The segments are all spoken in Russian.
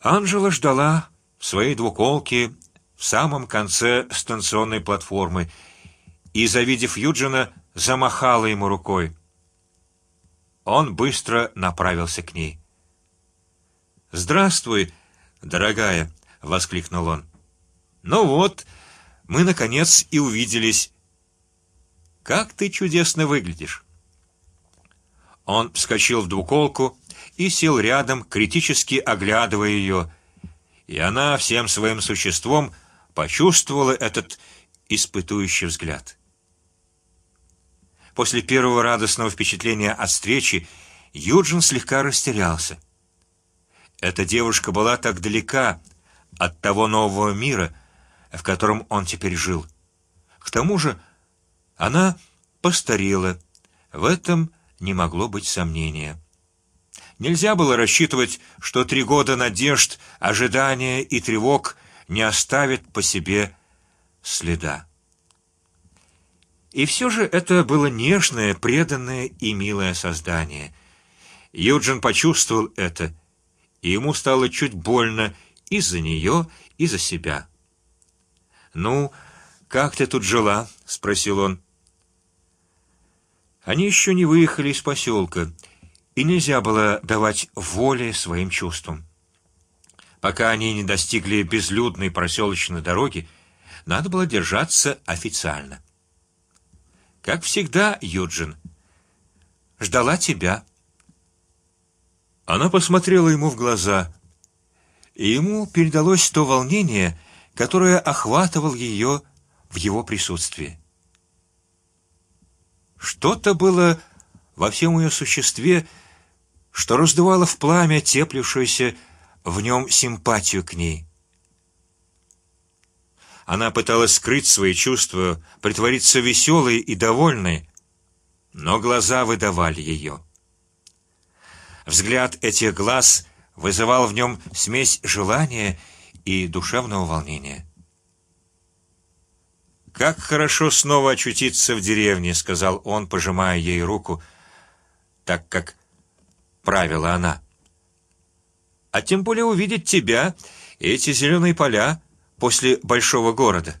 Анжела ждала в своей двуколке в самом конце станционной платформы и, завидев Юджина, замахала ему рукой. Он быстро направился к ней. Здравствуй, дорогая, воскликнул он. Ну вот, мы наконец и увиделись. Как ты чудесно выглядишь. Он вскочил в двуколку и сел рядом, критически оглядывая ее, и она всем своим существом почувствовала этот испытующий взгляд. После первого радостного впечатления от встречи Юджин слегка растерялся. Эта девушка была так далека от того нового мира, в котором он теперь жил. К тому же она постарела. В этом не могло быть сомнения. Нельзя было рассчитывать, что три года надежд, ожидания и тревог не оставят по себе следа. И все же это было нежное, преданное и милое создание. Юджин почувствовал это, и ему стало чуть больно и за нее, и за себя. Ну, как ты тут жила? – спросил он. Они еще не выехали из поселка, и нельзя было давать воли своим чувствам. Пока они не достигли безлюдной проселочной дороги, надо было держаться официально. Как всегда, Юджин. Ждала тебя. Она посмотрела ему в глаза, и ему передалось то волнение, которое охватывал ее в его присутствии. Что-то было во всем ее существе, что раздувало в пламя теплившуюся в нем симпатию к ней. Она пыталась скрыть свои чувства, притвориться веселой и довольной, но глаза выдавали ее. Взгляд этих глаз вызывал в нем смесь желания и душевного волнения. Как хорошо снова очутиться в деревне, сказал он, пожимая ей руку, так как правила она. А тем более увидеть тебя, эти зеленые поля, после большого города.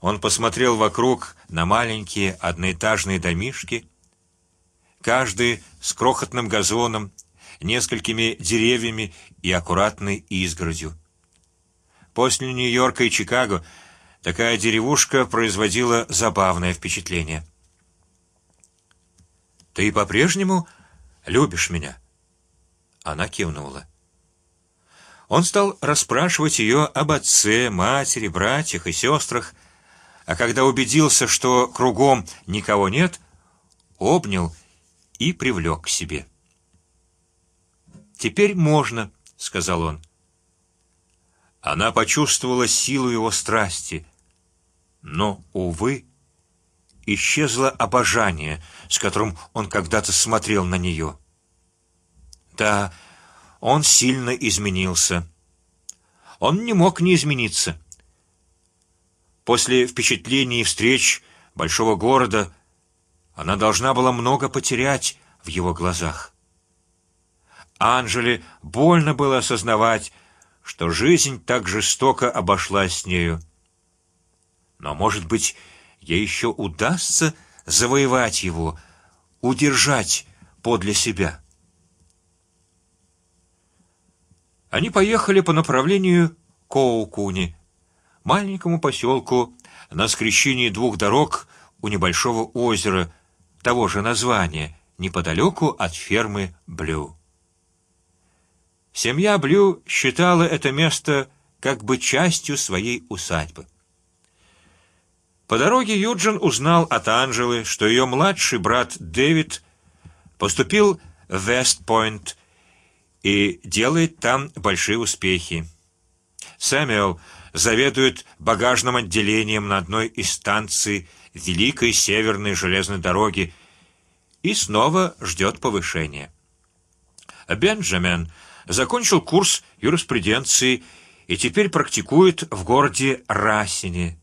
Он посмотрел вокруг на маленькие одноэтажные домишки, каждый с крохотным газоном, несколькими деревьями и аккуратной изгородью. После Нью-Йорка и Чикаго такая деревушка производила забавное впечатление. Ты по-прежнему любишь меня? Она кивнула. Он стал расспрашивать ее об отце, матери, братьях и сестрах, а когда убедился, что кругом никого нет, обнял и привлек к себе. Теперь можно, сказал он. Она почувствовала силу его страсти, но, увы, исчезло обожание, с которым он когда-то смотрел на нее. Да, он сильно изменился. Он не мог не измениться. После впечатлений и встреч большого города она должна была много потерять в его глазах. Анжели больно было осознавать, что жизнь так жестоко обошлась с нею. Но, может быть, ей еще удастся завоевать его, удержать подле себя. Они поехали по направлению к Оукуни, маленькому поселку на скрещении двух дорог у небольшого озера того же названия, неподалеку от фермы Блю. Семья Блю считала это место как бы частью своей усадьбы. По дороге Юджин узнал от Анжелы, что ее младший брат Дэвид поступил в Вестпойнт и делает там большие успехи. Сэмюэл заведует багажным отделением на одной из станций Великой Северной железной дороги и снова ждет повышения. Бенджамин закончил курс юриспруденции и теперь практикует в городе Рассине.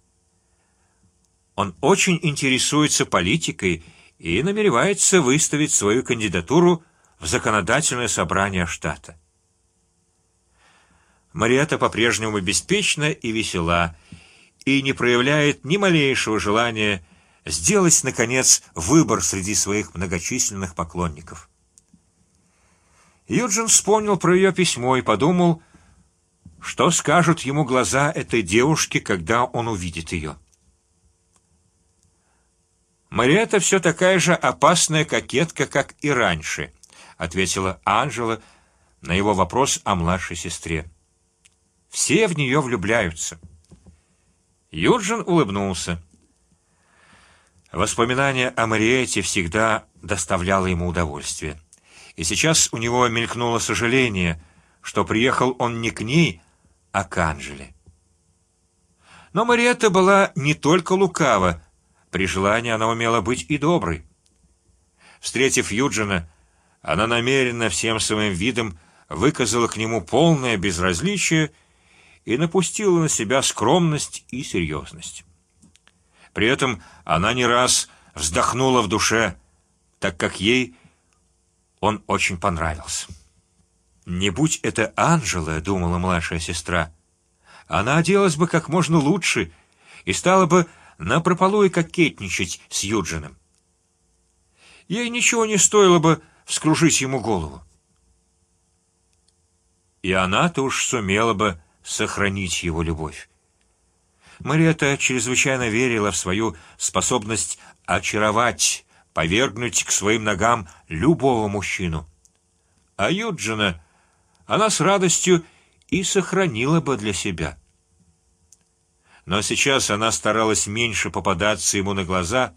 Он очень интересуется политикой и намеревается выставить свою кандидатуру в законодательное собрание штата. Мариэта по-прежнему беспечна и весела, и не проявляет ни малейшего желания сделать наконец выбор среди своих многочисленных поклонников. Юджин вспомнил про ее письмо и подумал, что скажут ему глаза этой девушки, когда он увидит ее. Мариэта все такая же опасная кокетка, как и раньше, ответила Анжела на его вопрос о младшей сестре. Все в нее влюбляются. Юджин улыбнулся. Воспоминание о Мариэте всегда доставляло ему удовольствие, и сейчас у него мелькнуло сожаление, что приехал он не к ней, а к Анжеле. Но Мариэта была не только лукава, при желании она умела быть и доброй. Встретив Юджина, она намеренно всем своим видом выказала к нему полное безразличие и напустила на себя скромность и серьезность. При этом она не раз вздохнула в душе, так как ей он очень понравился. Не будь это Анжела, думала младшая сестра, она оделась бы как можно лучше и стала бы на прополую кокетничать с Юджином. Ей ничего не стоило бы вскружить ему голову, и она-то уж сумела бы сохранить его любовь. Мариэта чрезвычайно верила в свою способность очаровать, повергнуть к своим ногам любого мужчину. А Юджина она с радостью и сохранила бы для себя но сейчас она старалась меньше попадаться ему на глаза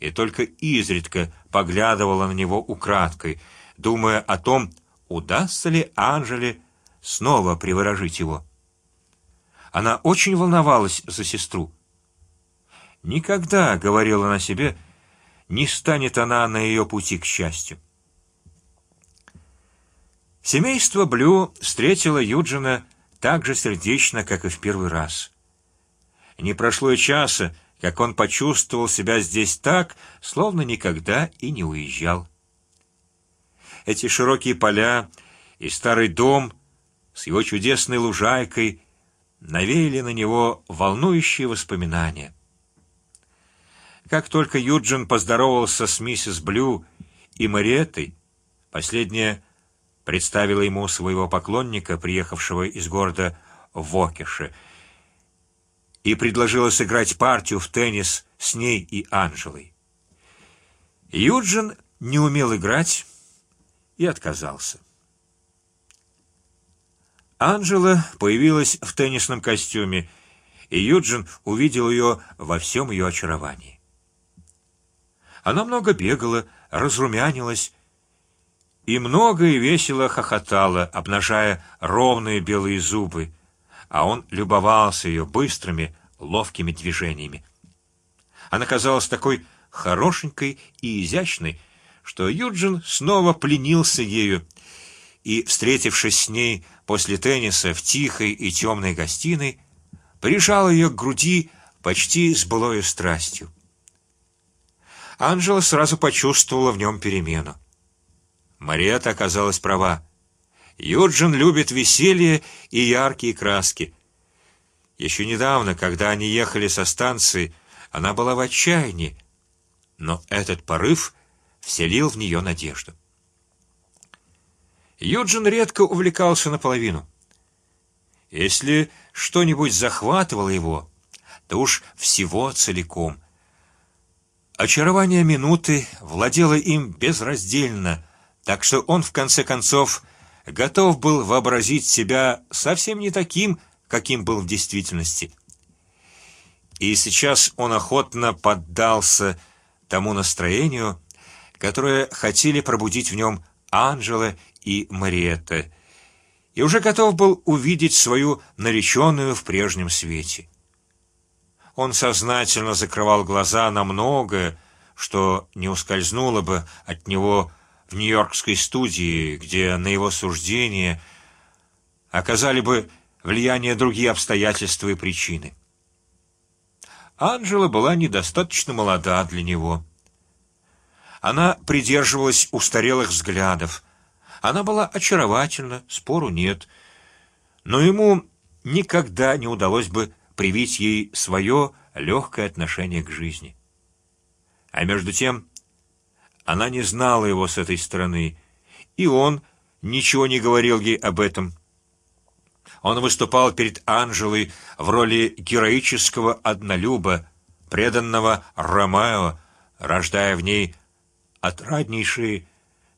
и только изредка поглядывала на него украдкой, думая о том, удастся ли Анжеле снова приворожить его. Она очень волновалась за сестру. Никогда, говорила она себе, не станет она на ее пути к счастью. Семейство Блю встретило Юджина так же сердечно, как и в первый раз. Не прошло и часа, как он почувствовал себя здесь так, словно никогда и не уезжал. Эти широкие поля и старый дом с его чудесной лужайкой навеяли на него волнующие воспоминания. Как только Юджин поздоровался с миссис Блю и Мариеттой, последняя представила ему своего поклонника, приехавшего из города Вокише, и предложила сыграть партию в теннис с ней и Анжелой. Юджин не умел играть и отказался. Анжела появилась в теннисном костюме, и Юджин увидел ее во всем ее очаровании. Она много бегала, разрумянилась и много и весело хохотала, обнажая ровные белые зубы а он любовался ее быстрыми, ловкими движениями. Она казалась такой хорошенькой и изящной, что Юджин снова пленился ею и, встретившись с ней после тенниса в тихой и темной гостиной, прижал ее к груди почти с былой страстью. Анжела сразу почувствовала в нем перемену. Мариэта оказалась права. Юджин любит веселье и яркие краски. Еще недавно, когда они ехали со станции, она была в отчаянии, но этот порыв вселил в нее надежду. Юджин редко увлекался наполовину. Если что-нибудь захватывало его, то уж всего целиком. Очарование минуты владело им безраздельно, так что он в конце концов готов был вообразить себя совсем не таким, каким был в действительности. И сейчас он охотно поддался тому настроению, которое хотели пробудить в нем Анжела и Мариетта, и уже готов был увидеть свою нареченную в прежнем свете. Он сознательно закрывал глаза на многое, что не ускользнуло бы от него в Нью-Йоркской студии, где на его суждение оказали бы влияние другие обстоятельства и причины. Анжела была недостаточно молода для него. Она придерживалась устарелых взглядов. Она была очаровательна, спору нет, но ему никогда не удалось бы привить ей свое легкое отношение к жизни. А между тем она не знала его с этой стороны, и он ничего не говорил ей об этом. Он выступал перед Анжелой в роли героического однолюба, преданного Ромео, рождая в ней отраднейшие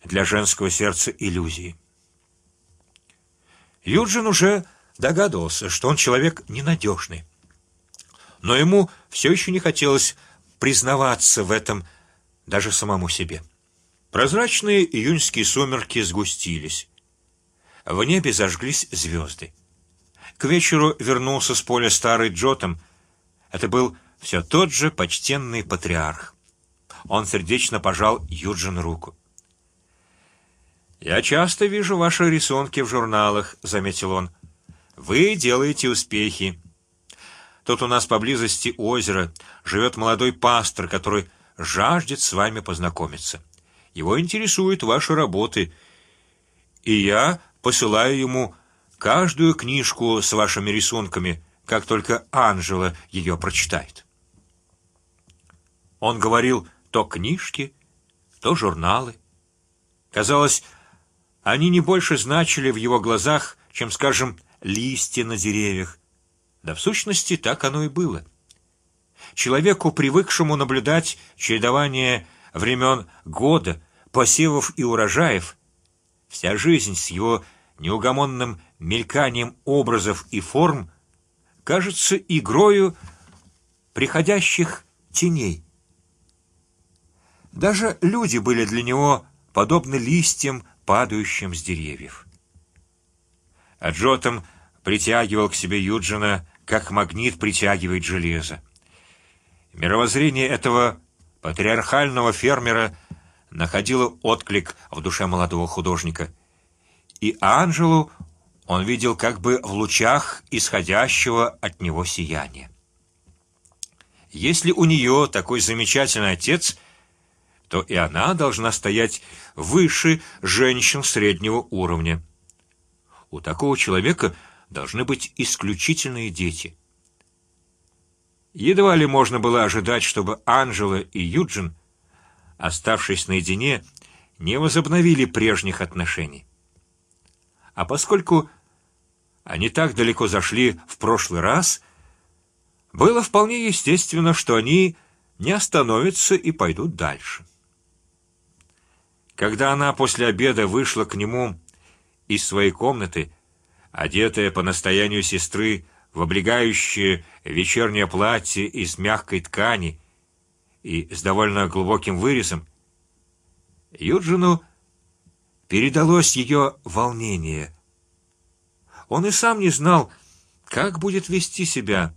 для женского сердца иллюзии. Юджин уже догадывался, что он человек ненадежный, но ему все еще не хотелось признаваться в этом даже самому себе. Прозрачные июньские сумерки сгустились, в небе зажглись звезды. К вечеру вернулся с поля старый Джотом. Это был все тот же почтенный патриарх. Он сердечно пожал Юджин руку. Я часто вижу ваши рисунки в журналах, заметил он. Вы делаете успехи. Тут у нас поблизости озера живет молодой пастор, который жаждет с вами познакомиться. Его интересуют ваши работы, и я посылаю ему каждую книжку с вашими рисунками, как только Анжела ее прочитает. Он говорил то книжки, то журналы. Казалось, они не больше значили в его глазах, чем, скажем, листья на деревьях. Да в сущности так оно и было. Человеку, привыкшему наблюдать чередование времен года, посевов и урожаев, вся жизнь с его неугомонным мельканием образов и форм кажется игрою приходящих теней. Даже люди были для него подобны листьям, падающим с деревьев. А Джотом притягивал к себе Юджина, как магнит притягивает железо. Мировоззрение этого патриархального фермера находило отклик в душе молодого художника, и Анжелу он видел как бы в лучах исходящего от него сияния. Если у нее такой замечательный отец, то и она должна стоять выше женщин среднего уровня. У такого человека должны быть исключительные дети. Едва ли можно было ожидать, чтобы Анжела и Юджин, оставшись наедине, не возобновили прежних отношений. А поскольку они так далеко зашли в прошлый раз, было вполне естественно, что они не остановятся и пойдут дальше. Когда она после обеда вышла к нему из своей комнаты, одетая по настоянию сестры в облегающее вечернее платье из мягкой ткани и с довольно глубоким вырезом, Юджину передалось ее волнение. Он и сам не знал, как будет вести себя,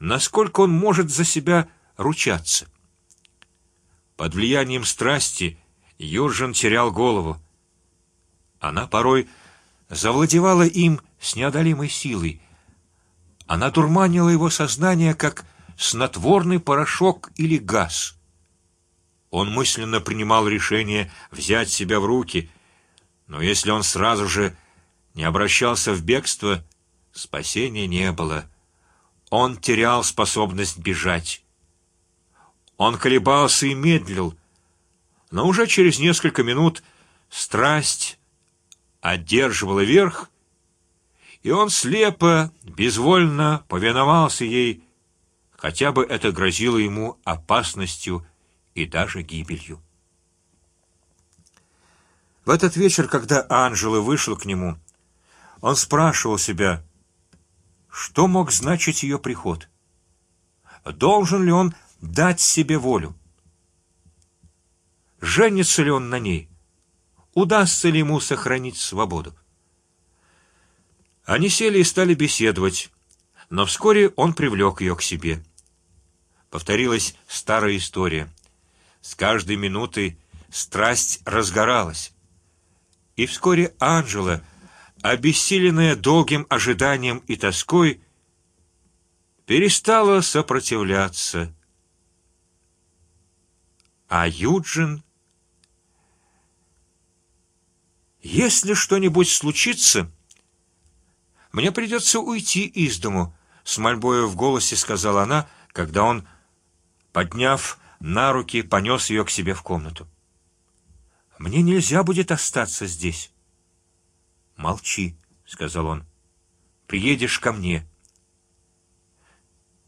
насколько он может за себя ручаться. Под влиянием страсти Юржин терял голову. Она порой завладевала им с неодолимой силой. Она дурманила его сознание, как снотворный порошок или газ. Он мысленно принимал решение взять себя в руки, но если он сразу же не обращался в бегство, спасения не было. Он терял способность бежать. Он колебался и медлил, но уже через несколько минут страсть одерживала верх, и он слепо, безвольно повиновался ей, хотя бы это грозило ему опасностью и даже гибелью. В этот вечер, когда Анжела вышла к нему, он спрашивал себя, что мог значить ее приход. Должен ли он дать себе волю? Женится ли он на ней? Удастся ли ему сохранить свободу? Они сели и стали беседовать, но вскоре он привлек ее к себе. Повторилась старая история. С каждой минутой страсть разгоралась, и вскоре Анжела, обессиленная долгим ожиданием и тоской, перестала сопротивляться. А Юджин Если что-нибудь случится, Мне придется уйти из дому, с мольбой в голосе сказала она, когда он, подняв на руки, понес ее к себе в комнату. Мне нельзя будет остаться здесь. Молчи, сказал он. Приедешь ко мне.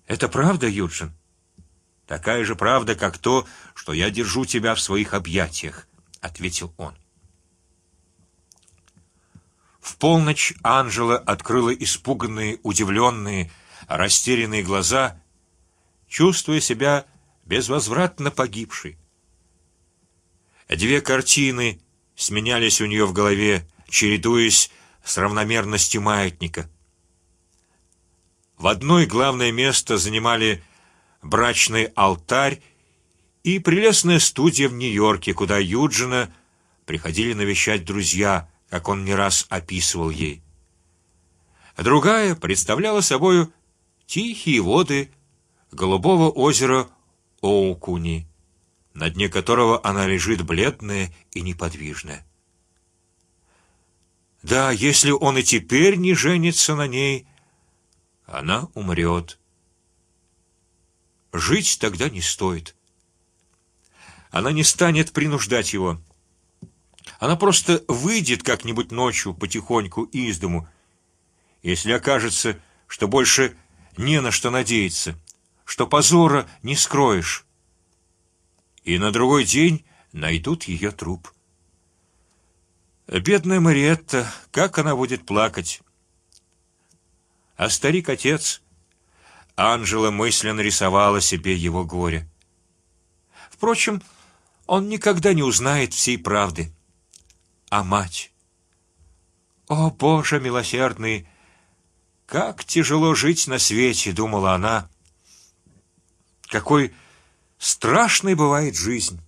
Это правда, Юджин? Такая же правда, как то, что я держу тебя в своих объятиях, ответил он. В полночь Анжела открыла испуганные, удивленные, растерянные глаза, чувствуя себя безвозвратно погибшей. Две картины сменялись у нее в голове, чередуясь с равномерностью маятника. В одной главное место занимали брачный алтарь и прелестная студия в Нью-Йорке, куда Юджина приходили навещать друзья, как он не раз описывал ей. Другая представляла собою тихие воды голубого озера Оукуни на дне которого она лежит бледная и неподвижная. Да, если он и теперь не женится на ней, она умрет. Жить тогда не стоит. Она не станет принуждать его. Она просто выйдет как-нибудь ночью потихоньку из дому, если окажется, что больше не на что надеяться, что позора не скроешь и на другой день найдут ее труп. Бедная Мариетта, как она будет плакать? А старик отец, Анжела мысленно рисовала себе его горе. Впрочем, он никогда не узнает всей правды. А мать? О Боже милосердный, как тяжело жить на свете, думала она. Какой Страшной бывает жизнь.